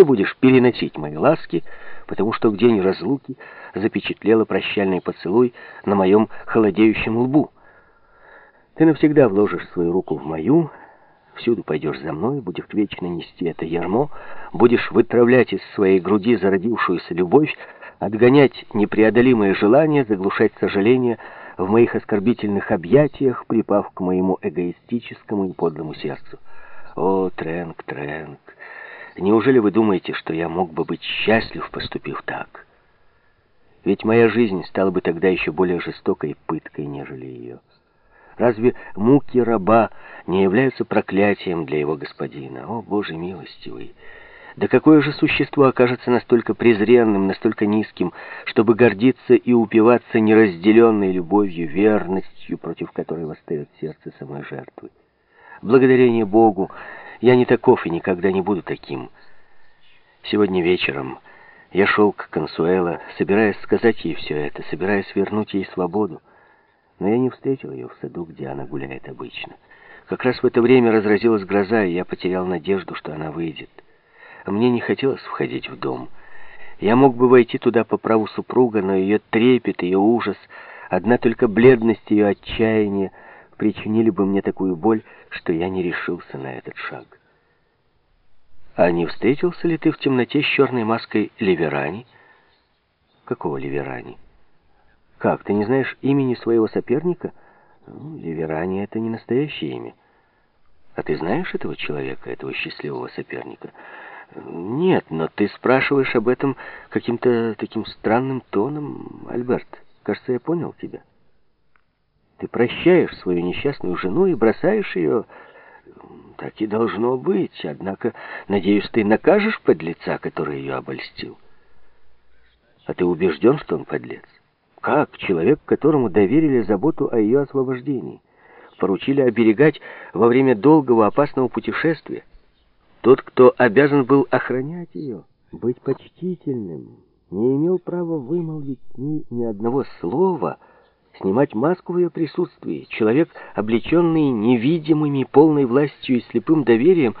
Ты будешь переносить мои ласки, потому что в день разлуки запечатлела прощальный поцелуй на моем холодеющем лбу. Ты навсегда вложишь свою руку в мою, всюду пойдешь за мной, будешь вечно нести это ярмо, будешь вытравлять из своей груди зародившуюся любовь, отгонять непреодолимое желание, заглушать сожаление в моих оскорбительных объятиях, припав к моему эгоистическому и подлому сердцу. О, Трэнк, Трэнк, неужели вы думаете, что я мог бы быть счастлив, поступив так? Ведь моя жизнь стала бы тогда еще более жестокой пыткой, нежели ее. Разве муки раба не являются проклятием для его господина? О, Боже милостивый! Да какое же существо окажется настолько презренным, настолько низким, чтобы гордиться и упиваться неразделенной любовью, верностью, против которой восстает сердце самой жертвы? Благодарение Богу, я не таков и никогда не буду таким. Сегодня вечером я шел к Консуэло, собираясь сказать ей все это, собираясь вернуть ей свободу. Но я не встретил ее в саду, где она гуляет обычно. Как раз в это время разразилась гроза, и я потерял надежду, что она выйдет. Мне не хотелось входить в дом. Я мог бы войти туда по праву супруга, но ее трепет, ее ужас, одна только бледность ее отчаяния причинили бы мне такую боль, что я не решился на этот шаг. А не встретился ли ты в темноте с черной маской Ливерани? Какого Ливерани? Как, ты не знаешь имени своего соперника? Ну, Ливерани — это не настоящее имя. А ты знаешь этого человека, этого счастливого соперника? Нет, но ты спрашиваешь об этом каким-то таким странным тоном, Альберт. Кажется, я понял тебя. Ты прощаешь свою несчастную жену и бросаешь ее... Так и должно быть. Однако, надеюсь, ты накажешь подлеца, который ее обольстил. А ты убежден, что он подлец? Как человек, которому доверили заботу о ее освобождении, поручили оберегать во время долгого опасного путешествия, тот, кто обязан был охранять ее, быть почтительным, не имел права вымолвить ни, ни одного слова, снимать маску в ее присутствии. Человек, облеченный невидимыми, полной властью и слепым доверием,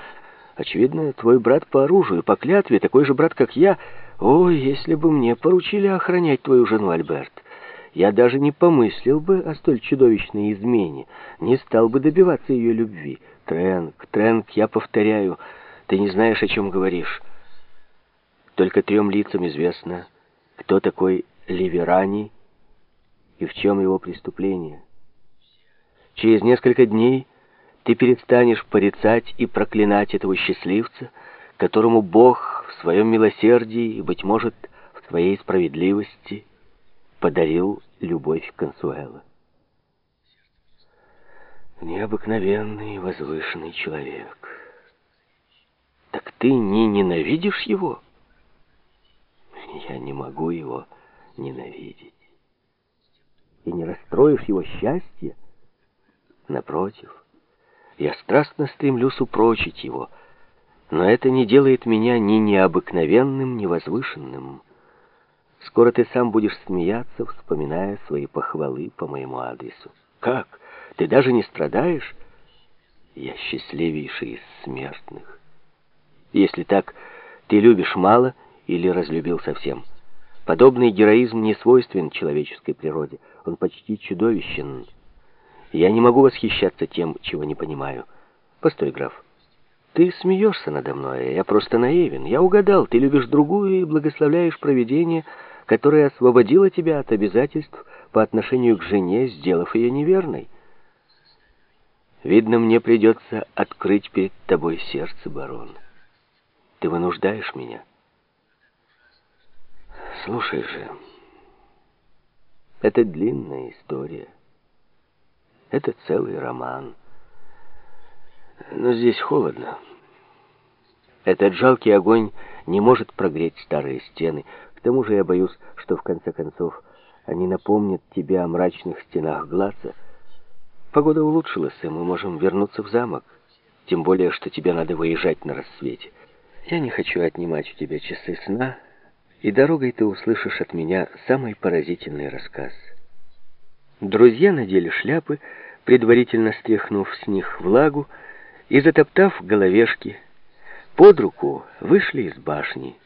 очевидно, твой брат по оружию, по клятве, такой же брат, как я. Ой, если бы мне поручили охранять твою жену, Альберт, я даже не помыслил бы о столь чудовищной измене, не стал бы добиваться ее любви. Тренк, Тренк, я повторяю, ты не знаешь, о чем говоришь. Только трем лицам известно, кто такой Ливерани и в чем его преступление. Через несколько дней ты перестанешь порицать и проклинать этого счастливца, которому Бог в своем милосердии и, быть может, в своей справедливости подарил любовь Консуэла. Необыкновенный возвышенный человек. Так ты не ненавидишь его? Я не могу его ненавидеть. И не расстроишь его счастье? Напротив, я страстно стремлюсь упрочить его, но это не делает меня ни необыкновенным, ни возвышенным. Скоро ты сам будешь смеяться, вспоминая свои похвалы по моему адресу. Как? Ты даже не страдаешь? Я счастливейший из смертных. Если так, ты любишь мало или разлюбил совсем. Подобный героизм не свойствен человеческой природе. Он почти чудовищен. Я не могу восхищаться тем, чего не понимаю. Постой, граф. Ты смеешься надо мной, я просто наивен. Я угадал, ты любишь другую и благословляешь провидение, которое освободило тебя от обязательств по отношению к жене, сделав ее неверной. Видно, мне придется открыть перед тобой сердце, барон. Ты вынуждаешь меня. Слушай же, это длинная история. Это целый роман. Но здесь холодно. Этот жалкий огонь не может прогреть старые стены, к тому же я боюсь, что в конце концов они напомнят тебе о мрачных стенах Глаца. Погода улучшилась, и мы можем вернуться в замок. Тем более, что тебе надо выезжать на рассвете. Я не хочу отнимать у тебя часы сна, и дорогой ты услышишь от меня самый поразительный рассказ. Друзья надели шляпы, предварительно стряхнув с них влагу, и, затоптав головешки, Под руку вышли из башни.